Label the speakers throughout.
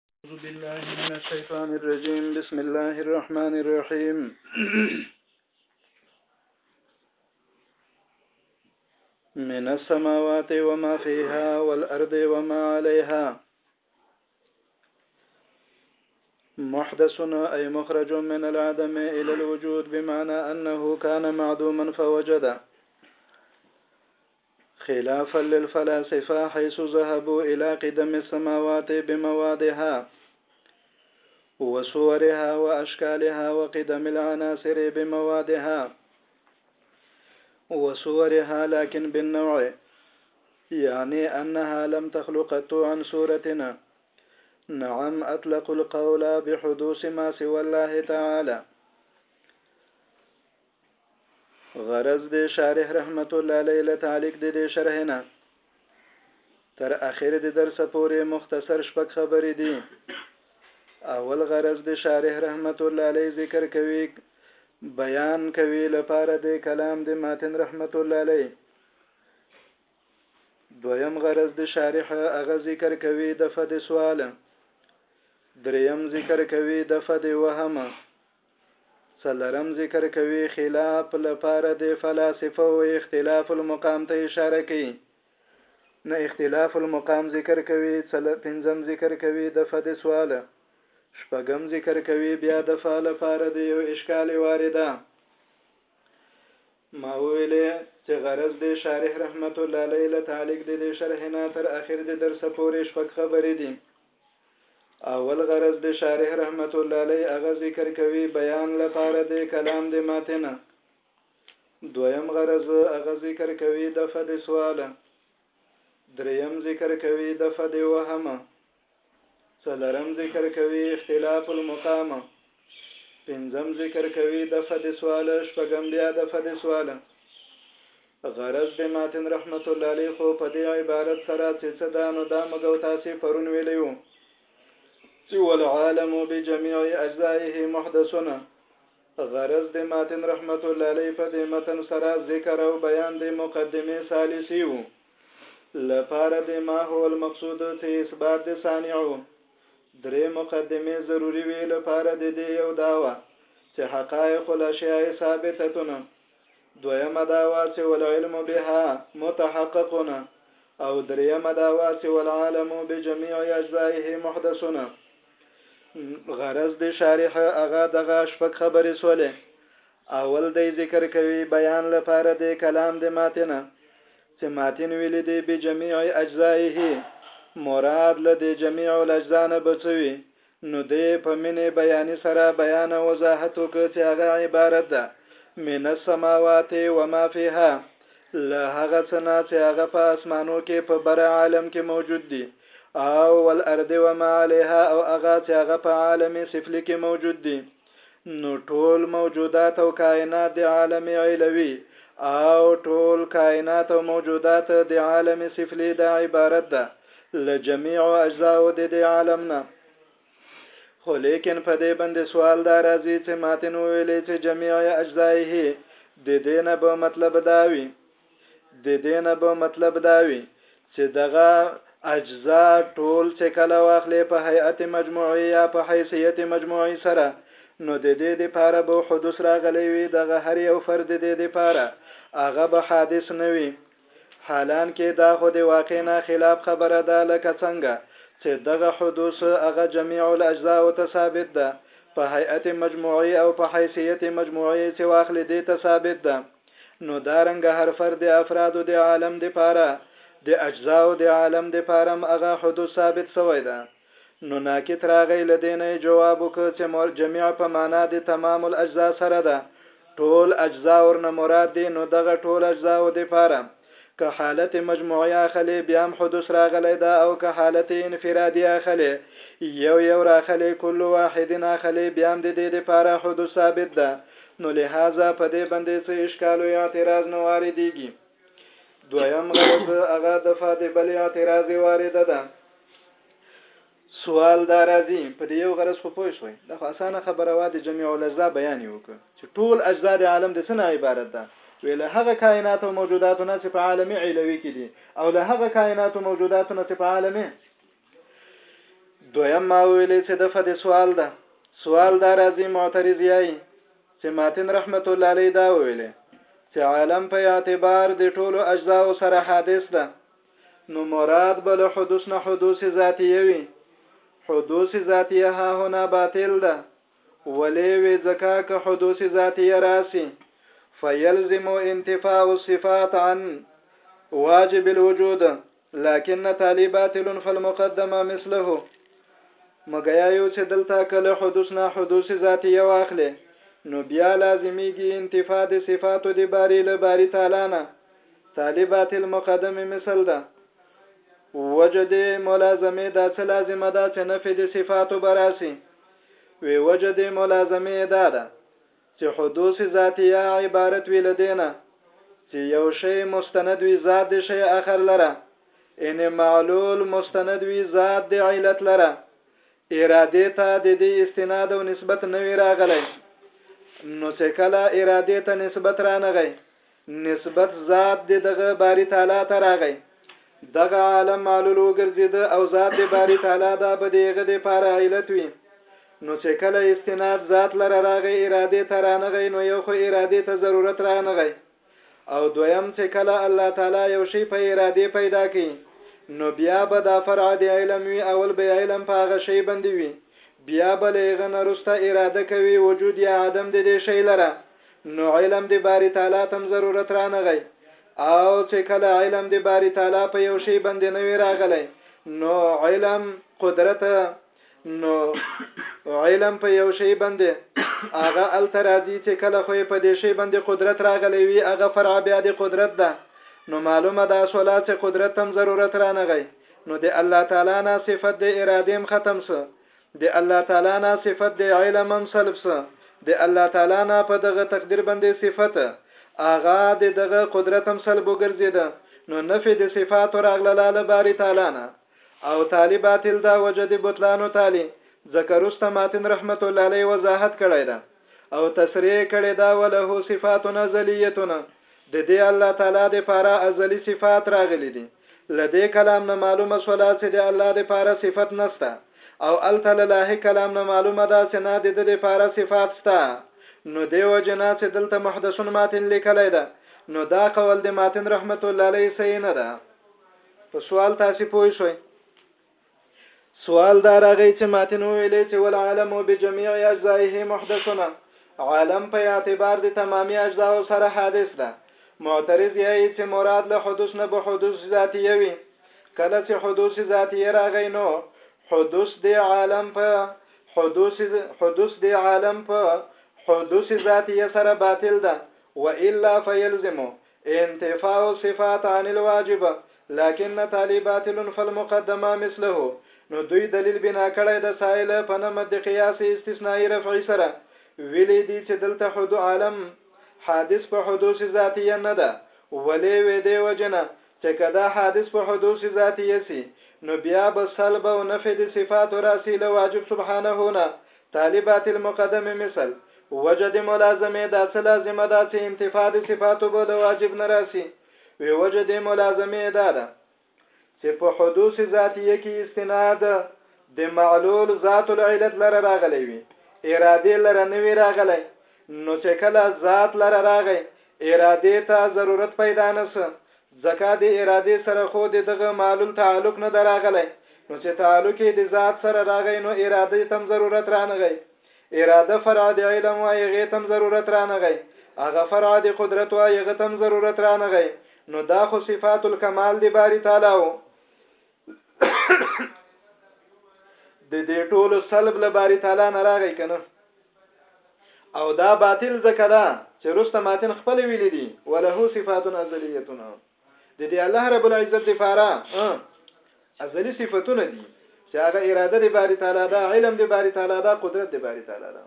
Speaker 1: أعوذ بالله من الشيطان الرجيم بسم الله الرحمن الرحيم من السماوات وما فيها والأرض وما عليها محدث أي مخرج من العدم إلى الوجود بمعنى أنه كان معدوما فوجد خلافا للفلاسفة حيث ذهبوا إلى قدم السماوات بموادها وصورها وأشكالها وقدم العناصر بموادها وصورها لكن بالنوع يعني أنها لم تخلق قط عن صورتنا نعم أطلق القول بحدوث ما سوى الله تعالى غرض د شارح رحمت الله علیه له تعلیق د دې شرح نه تر اخر د درس پورې مختصر شپږ خبرې دي اول غرض د شارح رحمت الله علیه ذکر کوي بیان کوي لپاره د کلام د ماتن رحمت الله علیه دویم غرض د شارح هغه ذکر کوي د فد سوال دریم ذکر کوي د فد وهمه څلورم ذکر کوي خلاف لپاره د فلاسفه او اختلاف المقام ته اشاره کوي نه اختلاف المقام ذکر کوي څل پنځم ذکر کوي د فد سوال شپږم ذکر کوي بیا د فا لپاره د یو اشکال وارده ما ویلې چې غرض دې شارح رحمت الله علیه له تعلیق دې دې شرح نه تر اخر دې درسه پورې شپږ خبرې دي اول غرض د شارح رحمت الله علیه هغه ذکر کوي بیان لپاره د کلام د ماتن دویم غرض هغه ذکر کوي د فد سوال دریم ذکر کوي د فد وهمه څلرم ذکر کوي اختلاف المقام پنځم ذکر کوي دفع د سوال شپږم بیا دفع د سوال غرض د ماتن رحمت الله علیه خو په دې عبارت سره چې څه دا نو دا مګو تاسې پرون ویلیو چې والعالم بجميع اجزائه محدثنا غرض د ماتن رحمت الله علیه په دې متن سره ذکر او بیان د مقدمه ثالثي وو لپاره د ما هو المقصود ته اثبات د صانعو درې مقدمې ضروري وي لپاره د دې یو دا وه چې حقایق الاشیاء ثابتتونه دویمه دا وه چې والعلم بها متحققونه او دریمه دا وه چې والعالم بجميع اجزائه محدثونه غرض د شارح هغه دغه شپږ خبرې سولې اول دی ذکر کوي بیان لپاره د کلام د ماتنه چې ماتین ویلي دي بجمیع اجزائه مراد له دې جمیع الاجزاء نه به څه وي؟ نو دۀ په مینې بیاني سره بیان او وضاحت وکړ چې هغه عبارت ده من السماوات وما فیها له هغه څه نه چې هغه په اسمانو کې په بر عالم کې موجود دي او والارض وما علیها او هغه چې هغه په عالم سفلي کې موجود دي. نو ټول موجودات او کائنات د عالم علوي او ټول کائنات او موجودات د عالم سفلي دا عبارت ده له جميع اجزاو د دې عالم نه. خو ليکن په دې بندې سوال دا راځي چې ماتن وويلې چې جميع اجزائه د دې نه به مطلب دا وي د دې نه به مطلب دا وي چې دغه اجزا ټول چې کله واخلې په هيئت مجموعي یا په حیثیت مجموعي سره نو د دې د پاره به حدوث راغلی وي دغه هر یو فرد دې د پاره هغه به حادث نه وي حالان کې دا خو د واقع نه خلاف خبره ده لکه څنګه چې دغه حدوث هغه جميع الاجزاء ته ثابت ده په هيئت مجموعي او په حیثیت مجموعي چې واخلې دې ته ثابت ده نو دا رنګ هر فرد د افرادو د عالم د پاره د اجزاو د عالم د پارم اغا حدوث ثابت سوی ده نو ناکت راغی له دې نه یې جواب وکړ چې جميع په معنا د تمام الاجزا سره ده ټول اجزا ورنه مراد دي نو دغه ټول اجزاو د پاره که حالت مجموعي اخلې بیا هم حدوث راغلی ده او که حالت انفرادي اخلې یو یو راخلې کل واحد اخلې بیا هم د دې د پاره حدوث ثابت ده نو لهذا په دې بندې څه اشکال او اعتراض نه واردیږي دویم غرض هغه دفع د بل اعتراض وارده ده. سوال دا راځي په دې یو غرض خو پوه شوی دا خو اسانه خبره وه د جميع الاجزاء بیان یې وکړ چې ټول اجزاء د عالم د څه نه عبارت ده وې له هغه کائنات او موجوداتو نه چې په عالم علوي کې دي او له هغه کائنات او موجوداتو نه چې په عالم دویم ما ویلې چې د فد سوال ده سوال دا راځي معترض یای چې ماتن رحمت الله علیه دا ویلې چې عالم په اعتبار د ټولو اجزاو سره حادث ده نو مراد به له حدوث نه حدوث ذاتیه وي. حدوث ذاتیه هاهنا باطل ده. ولې وې ځکه که حدوث ذاتیه راسي فیلزم انتفاء الصفات عن واجب الوجود لکن تالي باطل فالمقدمه مثله مګیا یو چې دلته که له حدوث نه حدوث ذاتیه واخلې نو بیا لازمیږي انتفاء د صفاتو د باری له باری تعالی نه تالي باطل مقدمې مثل ده. وجه دې ملازمې دا څه لازمه ده چې نفې دې صفاتو براسي؟ وې وجه دې ملازمې دا ده چې حدوث ذاتیه عبارت وي له دې نه چې یو شی مستند وي ذات دې شی اخر لره ان معلول مستند وي ذات دې علت لره اراده ته د دې استناد او نسبت نه وی راغلی نو چې کله اراده ته نسبت رانغی نسبت ذات دې دغه باری تعالی ته راغی دغه عالم معلول وګرځیده او ذات دې باری تعالی دا به دیغه دې پاره علت وي نو چې کله استناد ذات لره راغی اراده ته رانغی نو یو خو اراده ته ضرورت رانغی او دویم چې کله الله تعالی یو شی په اراده پیدا کړي نو بیا به دا فرع د علم وي اول به علم په هغه شی باندې وي بیا به له هغه نه وروسته اراده کوي وجود یا عدم د دې شی لره نو علم د باری تعالی تم ضرورت رانغی او چې کله علم د باری تعالی په یو شی باندې نه وی راغلی نو علم قدرت نو علم په یو شی باندې هغه ال ترازی چې کله خو په دې شی باندې قدرت راغلی وی هغه فرع بیا د قدرت ده نو معلومه ده شولا چې قدرت تم ضرورت رانغی نو د الله تعالی نه صفت د اراده ختم سو د الله تعالی نه صفت د علم هم سلب سه، د الله تعالی نه په دغه تقدیر باندې صفت، هغه د دغه قدرت هم سلب وګرځیده، نو نفی د صفاتو راغلله له باری تعالی نه، او تعالی باطل ده وجه د بطلانو تعالی ځکه روسته ماتن رحمت الله علیه وضاحت کړی ده او تصریح یې کړې ده وله صفات ازلیه ددې الله تعالی د پاره ازلی صفات راغلي دي. له دې کلام نه معلومه شوله چې د الله د پاره صفت نشته او هلته له لاهق کلام نه معلومه ده چې نه د ده د پاره صفات شته نو دېو جنا چې دلته محدثون ماتن ليکلی ده نو دا قول د ماتن رحمت الله عليه صحيح نه ده په سوال تاسې پوه شوئ. سوال دا راغی چې ماتن وویلې چې ول عالم بجميع اجزائه محدثنا عالم په اعتبار د تمامي اجزاء سره حادث ده معترض یې چې مراد له حدوث نه به حدوث ذاتیه وي کله چې حدوث ذاتیه راغی نو حدوث دی عالم په حدوث حدوث دی عالم په حدوث ذاتیه سره باطل ده والا فیلزمو انتفاء الصفات عن الواجب لكن تالي باطل فالمقدمه مثله نو دوی دلیل بنا کړی د سائل په نمت د قیاس استثنائی رفعی سره ویلی دی چې دلته حدو عالم حادث په حدوث ذاتیه نه ده ولی وی دی وجنه چې که دا حادث په حدوث ذاتیه سی نو بیا به سلب او نفی د صفاتو راسی له واجب سبحانه نه طالبات المقدمه مثل وجه د ملازمې دا څه لازمه ده چې انتفاع د صفاتو به له واجب نه راسي وي وجه د ملازمې دا ده چې په حدوث ذاتیه کې استناد د معلول ذات العلت لره راغلی وي اراده لره نه وي راغلی نو چې کله ذات لره راغی اراده ته ضرورت پیدا نسه ځکه د ارادې سره خو د دغه معلول تعلق نه ده راغلی، نو چې تعلق یې د ذات سره راغی نو ارادې ته هم ضرورت رانغی. اراده فرع د علم وه هغې ته هم ضرورت رانغی، هغه فرع د قدرت وه هغه ته هم ضرورت رانغی، نو دا خو صفات الکمال د باري تعالی وو. د دې ټولو سلب له باری تعالی نه راغی کنه او دا باطل زکه دا چې رسته ماتن خپل ویل دي وله صفات ازلیتون د دې الله رب العزت د فاره ازلی صفاتونه دي چې هغه اراده د باری تعالی دا علم د باری تعالی دا قدرت د باری تعالی دا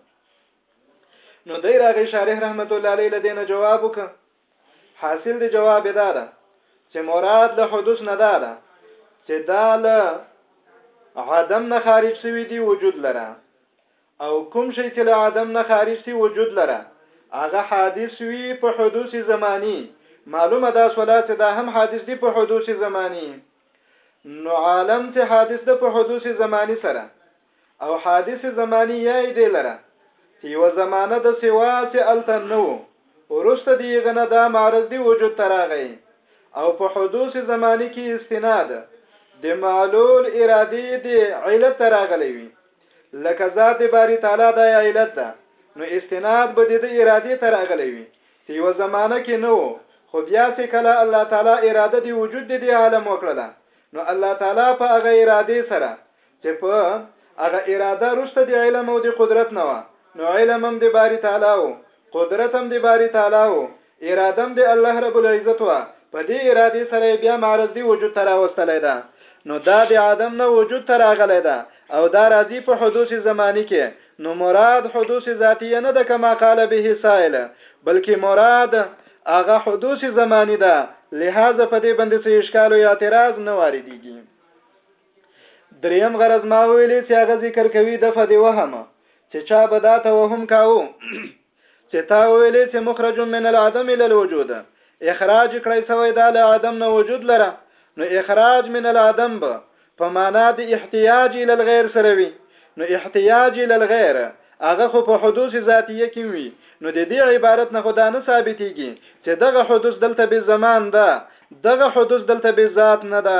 Speaker 1: نو دای راغی شارح رحمت الله علیه لدینه جواب وکړه حاصل د جواب یې دا ده چې مراد له حدوث نه دا ده چې دا له عدم نه خارج سوي دي وجود لره او کوم شي چې له عدم نه خارج سي وجود لره هغه حادث وي په حدوث زماني معلومه دا سولا چې دا هم حادث دي په حدوث زماني نو عالم چې حادث ده په حدوث زماني سره او حادث زماني ياي دې لره چې يوه زمانه دسې وه چې هلته نه وو وروسته دې هغه نه دا معرض دې وجود ته راغی او په حدوث زماني کې استناد دې معلول ارادي دې علت ته راغلی وي لکه ذات باري تعالی دا علت ده نو استناد به دې د ارادي ته راغلی وي چې یوه زمانه کې نه وو خو بیا چې کله الله تعالی اراده دی وجود دی دی عالم وکړله نو الله تعالی په هغه اراده سره چې په هغه اراده وروسته د علم او د قدرت نه وه، نو علم هم د باري تعالی وو، قدرت هم د باري تعالی وو، اراده هم د الله رب العزت وه، په دې ارادې سره یې بیا معرض دې وجود ته راوستلی ده، نو دا د عدم نه وجود ته راغلی ده او دا راځي په حدوث زماني کې، نو مراد حدوث ذاتیه نه ده کما قال به سائل، بلکې مراد هغه حدوث زماني ده، لهذا په دې باندې څه اشکال او اعتراض نه واردیږي. دریم غرض ما ویلې چې هغه ذکر کوي د فدی وهم چې چا به دا توهم کاوه چې تا ویلې چې مخرج من العدم الى الوجود اخراج کړی سوی دا له عدم نه وجود لره نو اخراج من العدم به په معنا د احتیاج الى الغیر سره وي نو احتیاج الى الغیر هغه خو په حدوث ذاتیه کې وي نو د دې عبارت نه خدا نه ثابتېږي چې دغه حدوث دلته به زمان ده دغه حدوث دلته به ذات نه ده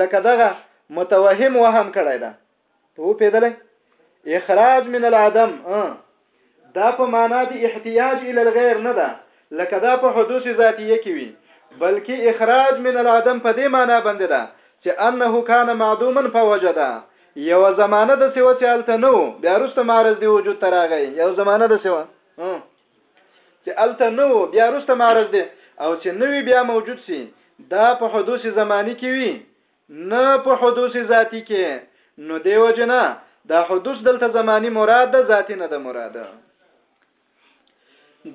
Speaker 1: لکه دغه متوهم وهم کړی ده په پیدلې اخراج من العدم دا په معنا د احتیاج ال الغیر نه ده لکه دا په حدوث ذاتیه کې وي بلکې اخراج من العدم په دې معنا باندې ده چې انه کان معدوما فوجدا یو زمانه د سیو چې الته نو بیا وروسته معرض دی وجود تراغی یو زمانه د سیو چې الته نو بیا روسته معرض دي او چې نوی بیا موجود سي دا په حدوث زمانی کې وي نه په حدوث ذاتی کې نو دیو جنا دا حدوث دلته زمانی مراد ده ذاتی نه ده مراده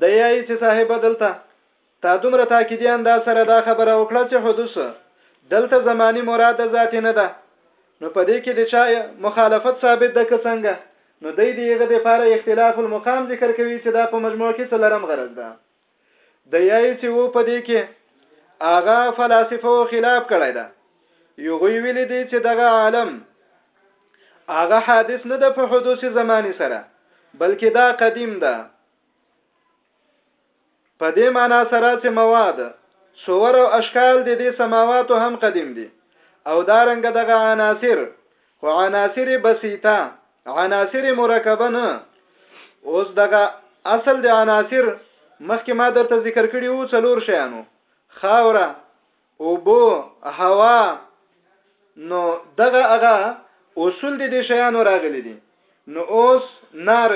Speaker 1: د یای چې صاحب دلته تا دومره تاکیدي انداز سره دا خبره وکړه چې حدوث دلته زماني مراد ده ذاتي نه ده نو په دې کې د چا مخالفت ثابت ده که څنګه نو دی د هغه دپاره اختلاف المقام ذکر کوي چې دا په مجموع کې څلورم غرض ده د یایي چې و په دې کې هغه فلاسفه و خلاف کړی ده یغوی ویلی دی چې دغه عالم هغه حادث نه ده په حدوث زماني سره بلکې دا قدیم ده په دې مانا سره چې مواد، صور او اشکال د دې سماواتو هم قدیم دي او دا رنګه دغه عناصر، خو عناصر بسیطه، عناصر مرکبه نه، اوس دغه اصل د عناصر مخکې ما درته ذکر کړي وو څلور شیان وو، خاوره، اوبو، هوا، نو دغه هغه اصول دي دې شیانو راغلي دي نو اوس نار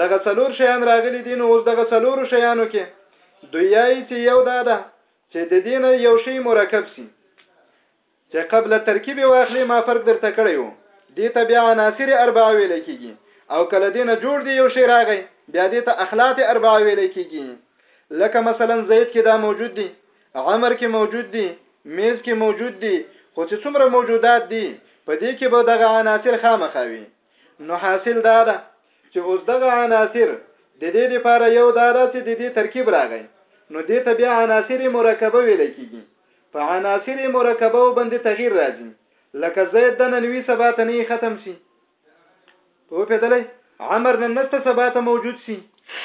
Speaker 1: دغه څلور شیان راغلي دي نو اوس دغه څلورو شیانو کې دویایي چې یو دا ده چې د دې نه یو شی مرکب سي چې قبل ترکیب واخلي ما فرق درته کړی وو دې ته بیا عناصر اربعه ویل کېږي او کله دې نه جوړ دی یو شی راغی بیا دې ته اخلاط اربعه ویل کېږي لکه مثلا زید کې دا موجود دي عمر کې موجود دي، مېز کې موجود دي، خو چې څومره موجودات دي، په دې کې به دغه عناصر خامخا وي. نو حاصل دا ده، چې اوس دغه عناصر د دې لپاره یو دا ده چې د دې ترکیب راغی، نو دې ته بیا عناصر مرکبه ویل کېږي. په عناصر مرکبو باندې تغیر راځي، لکه زید د نن وي سبا ته نه ختم شي. په پیدلې عمر نن نسته سبا ته موجود سي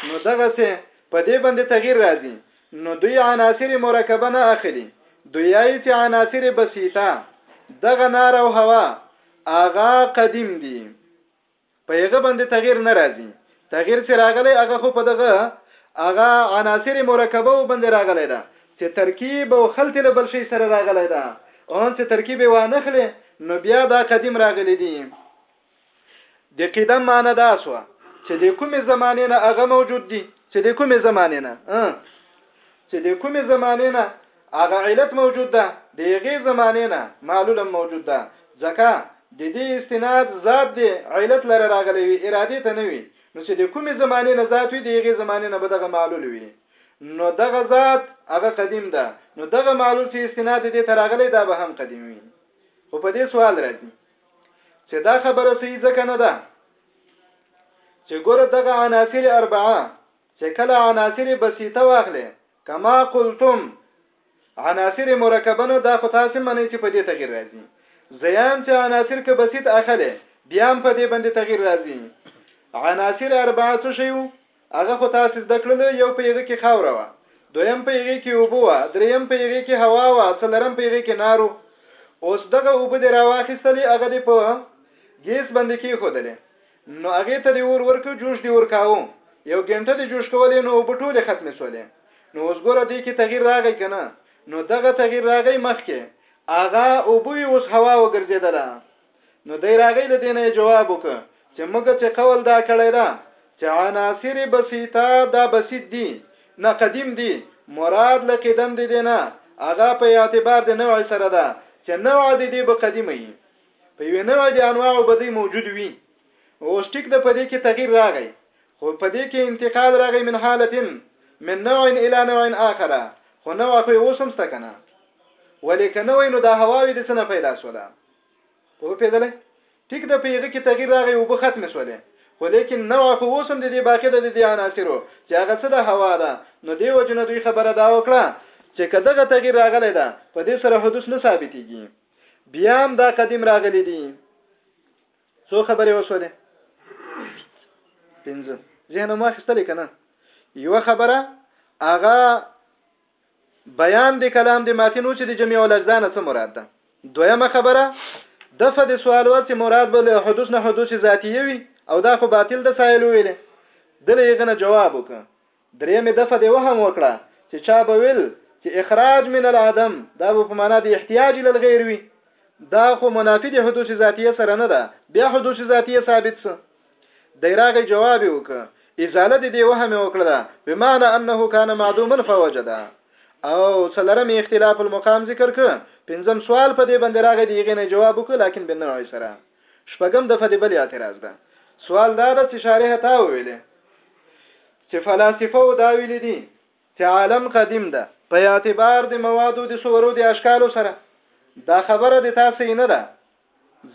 Speaker 1: نو دغه سه په دې باندې تغییر راځي نو دوی عناصر مرکبه نه اخلي دوی یې چې عناصر بسیطه دغه نار او هوا آغا قدیم دي په یغه باندې تغییر نه راځي تغیر چه راغلی هغه خو په دغه هغه عناصر مرکبه و باندې راغلی ده چه ترکیب او خلط له بل شی سره راغلی ده اون چه ترکیب یې وانخلې نو بیا دا قدیم راغلی دی د قدم معنی دا سوه چه د کومې زمانې نه هغه موجود دی چه د کومې زمانې نه چه د کومې زمانې نه هغه علت موجود ده د هغې زمانې نه معلول هم موجود ده ځکه د دې استناد ذات دې علت لره راغلی وي ارادې ته نه وي نو چې د کومې زمانې نه ذات وي د هغې زمانې نه به دغه معلول وي نو دغه ذات هغه قدیم ده نو دغه معلول چې استناد دې ته راغلی دا به هم قدیم وي خو په دې سوال راځي چې دا خبره صحیح ځکه نه ده چې ګوره دغه عناصر اربعه چې کله عناصر بسيطه واخلې کما قلتم عناصر مرکبنه دا خو تاسو منئ چې په دې تغیر راځي زیام چې عناصر که بسیط اخلي بیا هم په دې باندې تغیر راځي عناصر اربعه څه شي هغه خو تاسو زده کړل یو په یغه کې خاور و دویم په یغه کې اوبو و دریم په یغه کې هوا و څلرم په یغه کې نارو اوس دغه اوبه د راواخیستلې هغه د په ګیس باندې کې خودلې نو هغې ته دې اور ورکړ جوش دې ورکاوه یو ګنټه دې جوش کولې نو اوبه ټولې ختمې سولې نو اوس ګوره دې کې تغیر راغی که نه نو دغه تغیر راغی مخکې هغه اوبه وي اوس هوا وګرځېدله نو دی راغی له دې نه یې جواب وکړ چې موږ څه قول دا کړی ده چې عناصر بسیطه دا بسیط دي نه قدیم دي مراد له قدم دې دی نه هغه په اعتبار د نوع سره ده چې نوع دې دې به قدیمه وي په یوې نوعې د انواعو بدۍ موجود وي. غوسټیک د په دې کې تغیر راغی، خو په دې کې انتقال راغی من حالت من نوع الی نوع آخر، خو نوع خو یې اوس هم شته کنه؟ ولې که نه وای نو دا هواوې د څه نه پیدا شوله؟ وپېدلې؟ ټیک ده په هغه کې تغیر راغی اوبه ختمې شولې، خو لیکن نوع خو اوس هم د دې باقي ده د دې عناصرو چې هغه څه ده هوا ده، نو دې وجې نه دوی خبره دا وکړه چې که دغه تغیر راغلی ده په دې سره حدوث نه ثابتېږي. بیا هم دا قدیم راغلی دی څو خبرې وشولې پنځه ذهن مو اخیستلې کنه یو خبره هغه بیان د کلام د ماتینو چې د جميع الاجزاء نه څه مراد ده دویمه خبره دفه د سوال ورته مراد به له حدوث نه حدوث ذاتیه وي او دا خو باطل د سائل ویلې دله یې غنه جواب وکړه درېیمې دفعه دې وهم وکړه چې چا به ویل چې اخراج من العدم دا به په معنا د احتیاج الی الغیر وي دا خو منافی د حدوث ذاتیه سره نه ده بیا حدوث ذاتیه ثابت سه دی راغی جواب وکړه ازاله دې دې وهم وکړه بمعنى انه كان معدوما فوجدا او څلرمې اختلاف المقام ذکر ک پنځم سوال په دې باندې راغی دیغه نه جواب وکړه لکن بنوع سره شپږم دفعه د بل اعتراض ده. سوال دا ده چې شارح تا وویلې چې فلاسفو دا ویلي دي چې عالم قدیم ده په اعتبار د موادو د صورو د اشکالو سره دا خبره د تاسو نه ده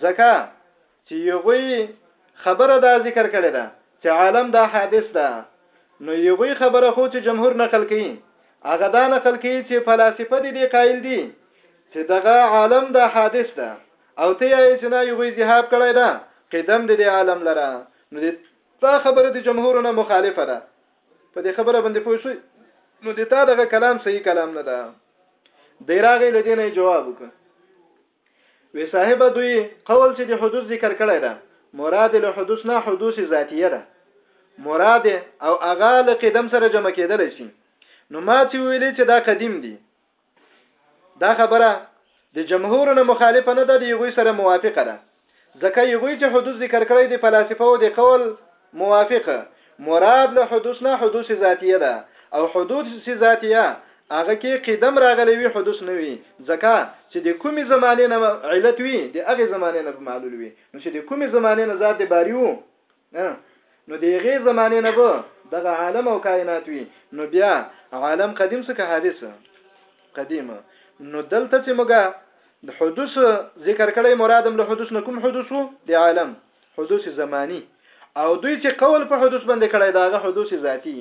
Speaker 1: ځکه چې یغوی خبره دا ذکر کړې ده چې عالم دا حادث ده نو یغوی خبره خو چې جمهور نقل کوي هغه دا نقل کوي چې فلاسفه دي دي قائل دي چې دغه عالم دا حادث ده او ته یی چې نا یغوی ذهاب کړی ده قدم د دې عالم لره نو د تا خبره د جمهور نه مخالفه ده په دې خبره باندې پوه شئ نو د تا دغه کلام صحیح کلام نه ده دی راغی لدینه جواب وکړه وی صاحب دوی قول چې د حدوث ذکر کړی ده مراد له حدوث نه حدوث ذاتیه ده مراد او اغا له قدم سره جمع کېدل شي نو ما چې ویلې چې دا قدیم دي دا خبره د جمهور نه مخالفه نه ده د یغوی سره موافقه ده ځکه یغوی چې حدوث ذکر کړی د فلاسفه او د قول موافق مراد له حدوث نه حدوث ذاتیه ده او حدوث ذاتیه هغه کې قدم راغلی وي حدوث نه وي ځکه چې د کومې زمانې نه علت وي د هغې زمانې نه معلول وي نو چې د کومې زمانې نه ذات باری وو نو د هغې زمانې نه به دغه عالم او کائنات وي نو بیا عالم قدیم څه که حادث قدیم نو دلته چې موږ د حدوث ذکر کړی مرادم له حدوث نه کوم حدوث وو د عالم حدوث زمانی او دوی چې قول په حدوث باندې کړی داغه حدوث ذاتی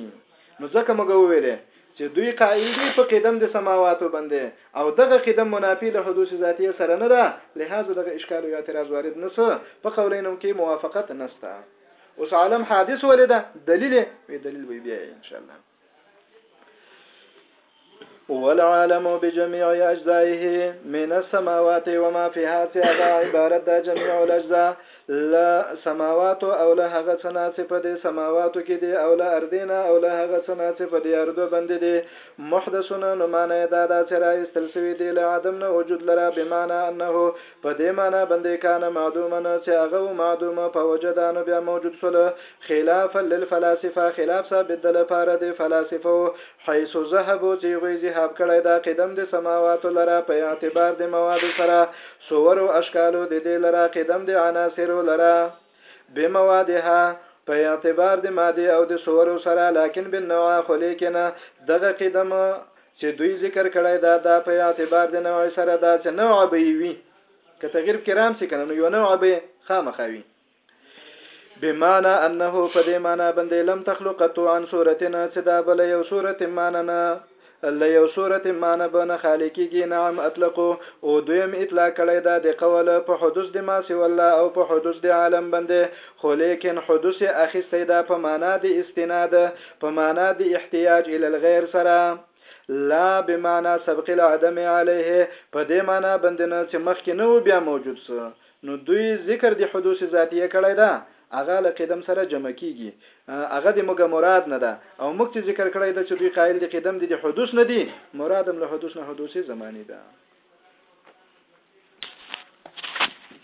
Speaker 1: نو ځکه موږ وویلې چې دوی قائل دي په قدم د سماواتو بندې او دغه قدم منافي له حدوث ذاتیه سره نه ده لهذا دغه اشکال او اعتراض وارد نه شو په قولینو کې موافقت نشته اوس عالم حادث ولې ده دلیل یې وی دلیل به بیا یې انشاءالله هو العالم بجميع اجزائه من السماوات وما فيها سياده عبارت دا جميع الاجزاء له سماوات او له هغه څه نه چې په دې سماواتو کې دي او له اردینا او له هغه څه نه چې په دې اردو باندې دي محدثونه نو معنی دا ده چې را ایستل شوي دي له عدم نه وجود لره بمعنی انه په دې معنی باندې کان معدوما چې هغه معدوم په وجدانو بیا موجود شول خلاف للفلاسفه خلاف ثابت د لپاره د فلاسفه حيث ذهبو چي هغوی ذهاب کړی دا قدم د سماواتو لره په اعتبار د موادو سره صورو اشکالو د دې لره قدم د عناصرو لره بموادها په اعتبار د مادې او د صورو سره لکن بالنوعه خو ليکن دغه قدم چې دوی ذکر کړی دا دا په اعتبار د نوع سره دا چې نوع به وي که تغیر کرام سي کنه نو یو نوع به خامخوي بمعنى انه په دې معنی باندې لم تخلق تو عن صورتنا چې دا بل یو صورت معنی نه له یو صورت معنی به نه خالی کېږي نعم اطلقو او دویم اطلاق کړی دا د قول په حدوث د ما سوى الله او په حدوث د عالم باندې خو لیکن حدوث یې اخیستی دا په معنا د استناد په معنا د احتیاج الی الغیر سره لا بمعنى سبق العدم عليه په دې معنی باندې نه چې مخکې نه و بیا موجود سو نو دوی ذکر د حدوث ذاتیه کړی ده، هغه له قدم سره جمع کیږي، هغه د موږ مراد نه ده، او موږ چې ذکر کړی ده چې دوی قائل د قدم دي د حدوث نه دي، مراد هم له حدوث نه حدوث زماني ده.